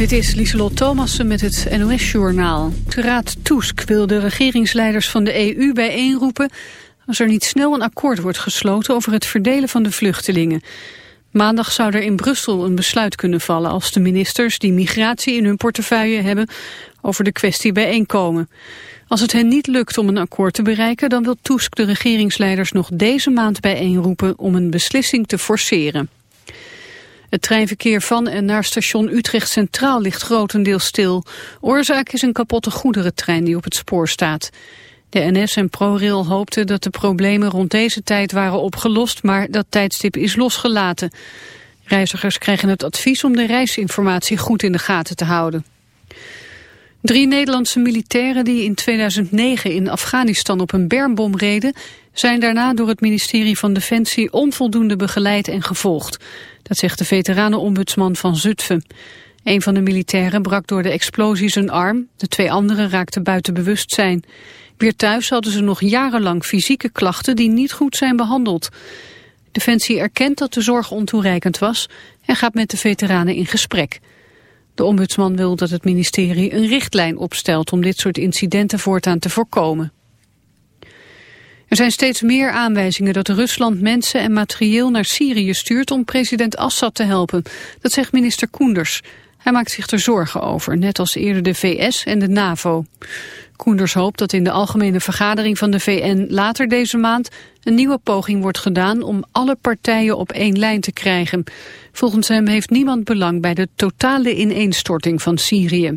Dit is Lieselot Thomassen met het NOS-journaal. De Raad Tusk wil de regeringsleiders van de EU bijeenroepen... als er niet snel een akkoord wordt gesloten over het verdelen van de vluchtelingen. Maandag zou er in Brussel een besluit kunnen vallen... als de ministers die migratie in hun portefeuille hebben over de kwestie bijeenkomen. Als het hen niet lukt om een akkoord te bereiken... dan wil Tusk de regeringsleiders nog deze maand bijeenroepen om een beslissing te forceren. Het treinverkeer van en naar station Utrecht Centraal ligt grotendeels stil. Oorzaak is een kapotte goederentrein die op het spoor staat. De NS en ProRail hoopten dat de problemen rond deze tijd waren opgelost, maar dat tijdstip is losgelaten. Reizigers krijgen het advies om de reisinformatie goed in de gaten te houden. Drie Nederlandse militairen die in 2009 in Afghanistan op een bermbom reden... zijn daarna door het ministerie van Defensie onvoldoende begeleid en gevolgd. Dat zegt de veteranenombudsman van Zutphen. Een van de militairen brak door de explosie zijn arm. De twee anderen raakten buiten bewustzijn. Weer thuis hadden ze nog jarenlang fysieke klachten die niet goed zijn behandeld. Defensie erkent dat de zorg ontoereikend was en gaat met de veteranen in gesprek. De ombudsman wil dat het ministerie een richtlijn opstelt om dit soort incidenten voortaan te voorkomen. Er zijn steeds meer aanwijzingen dat Rusland mensen en materieel naar Syrië stuurt om president Assad te helpen. Dat zegt minister Koenders. Hij maakt zich er zorgen over, net als eerder de VS en de NAVO. Koenders hoopt dat in de algemene vergadering van de VN later deze maand een nieuwe poging wordt gedaan om alle partijen op één lijn te krijgen. Volgens hem heeft niemand belang bij de totale ineenstorting van Syrië.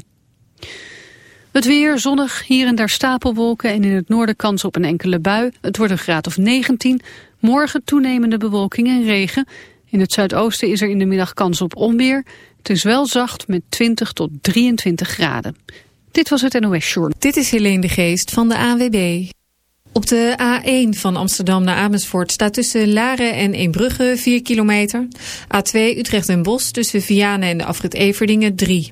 Het weer zonnig, hier en daar stapelwolken en in het noorden kans op een enkele bui. Het wordt een graad of 19. Morgen toenemende bewolking en regen. In het zuidoosten is er in de middag kans op onweer. Het is wel zacht met 20 tot 23 graden. Dit was het NOS Short. Dit is Helene de Geest van de AWB. Op de A1 van Amsterdam naar Amersfoort staat tussen Laren en Eembrugge 4 kilometer. A2 Utrecht en Bos tussen Vianen en de afrit Everdingen 3.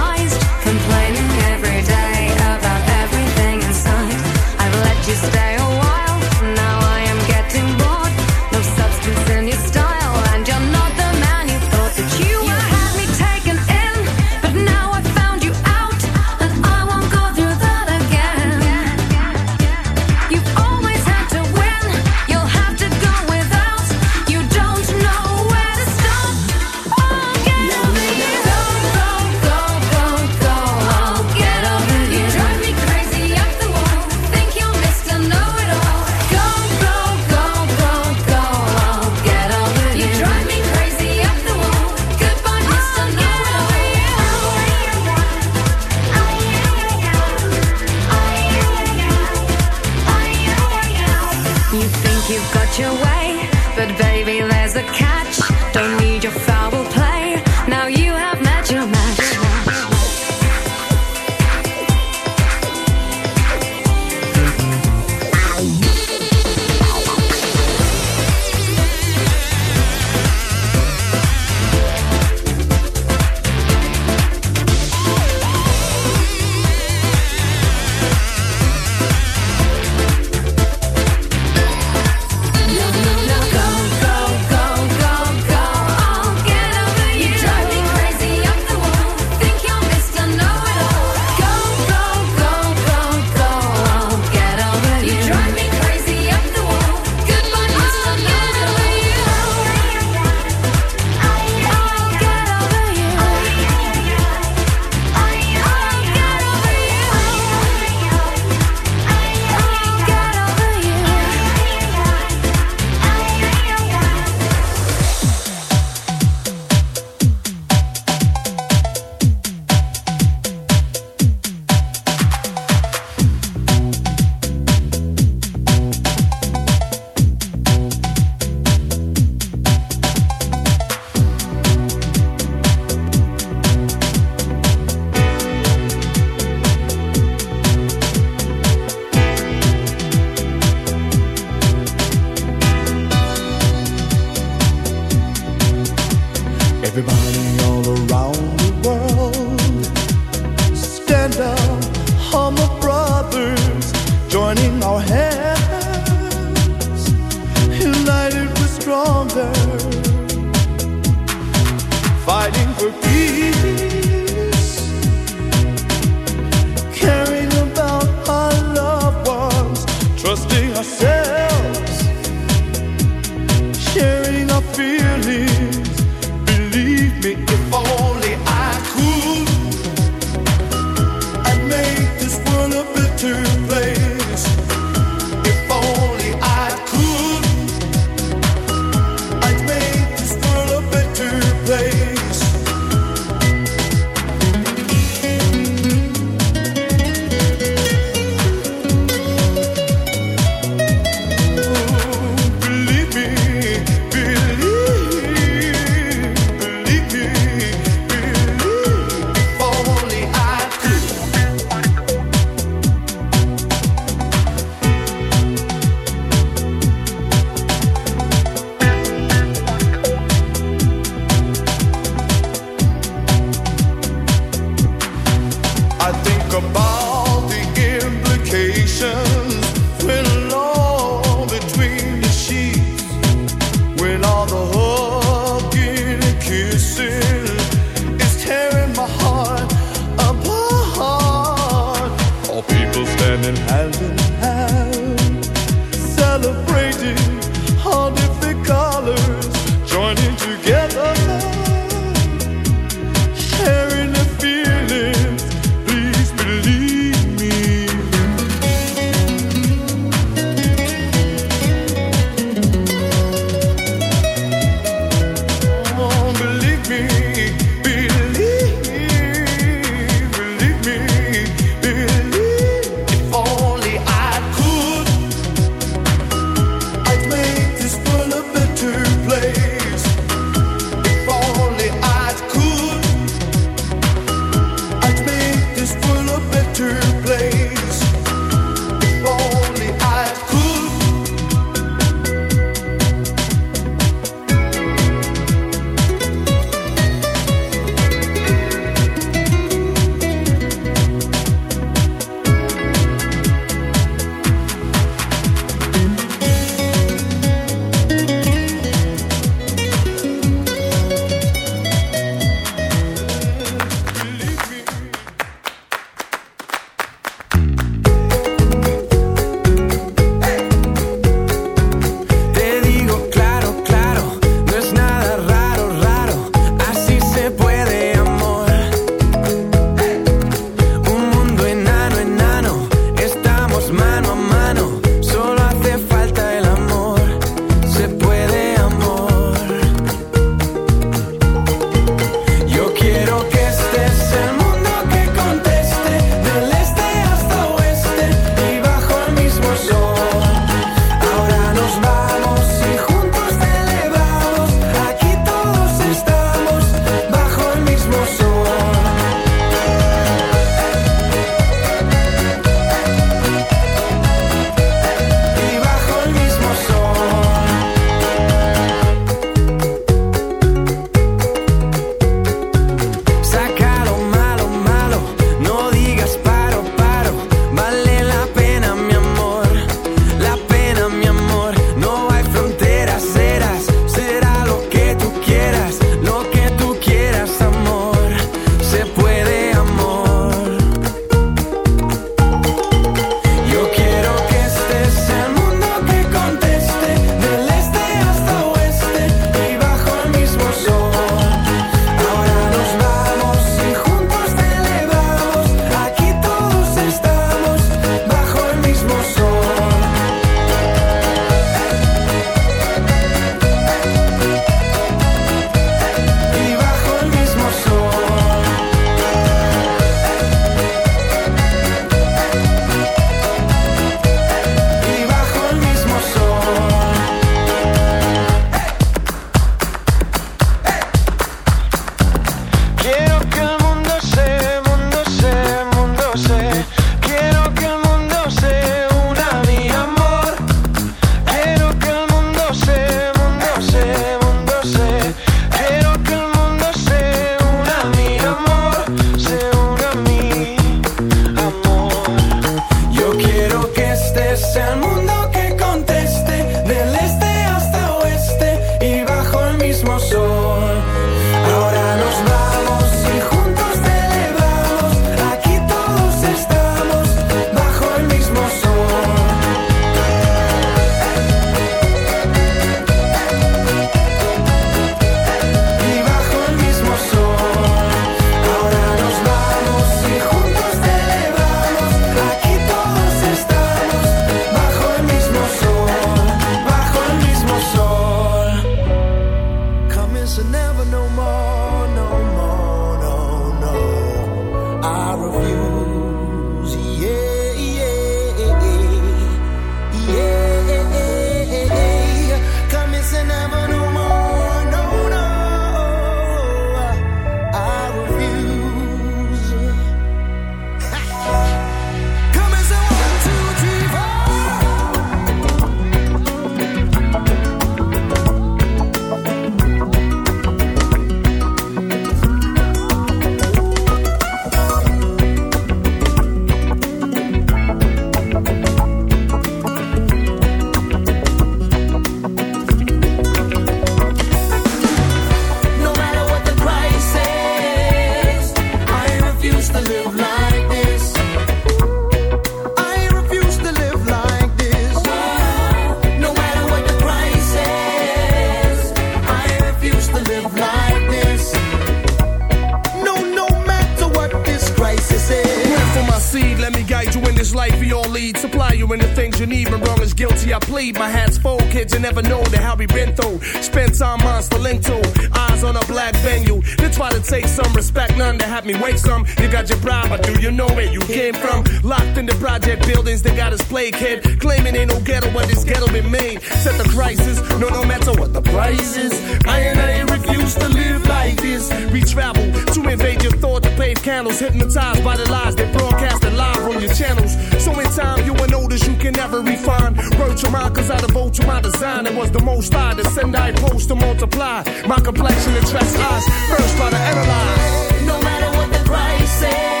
I and I refuse to live like this. We travel to invade your thoughts, to pave candles, hypnotized by the lies they broadcasted live on your channels. So in time, you will notice you can never refine. Word to mine, cause I devote to my design. It was the most I to send, I post to multiply. My complexion attracts eyes. First, try to analyze. No matter what the price is,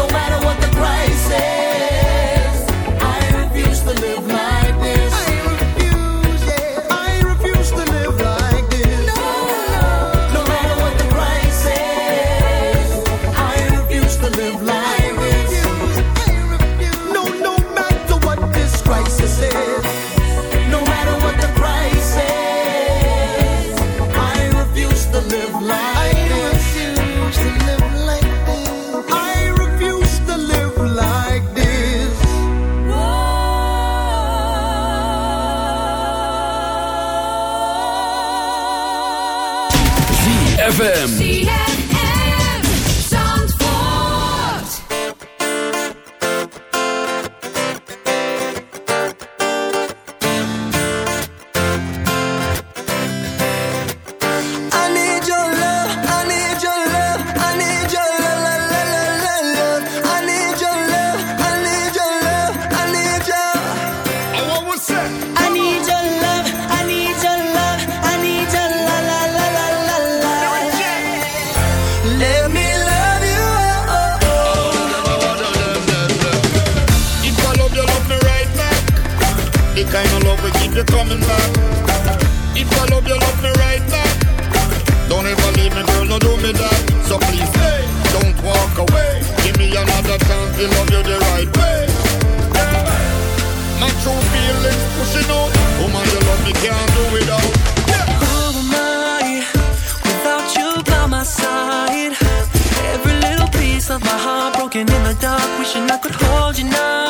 No matter what walking in the dark, wishing I could hold you now.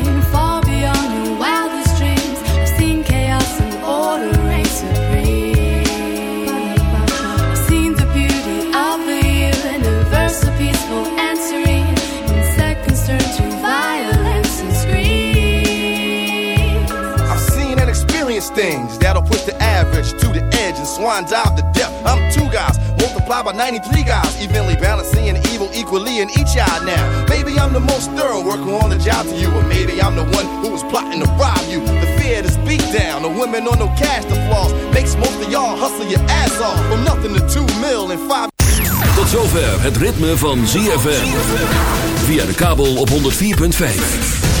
average to the edge and swan dive to depth. I'm two guys, multiplied by 93 guys, evenly balancing evil equally in each eye now. Maybe I'm the most thorough worker on the job to you, or maybe I'm the one who was plotting to rob you. The fear to speak down, the women on no cash to flaws makes most of y'all hustle your ass off from nothing to two mil in five. Tot zover het ritme van ZFM. Via de kabel op 104.5.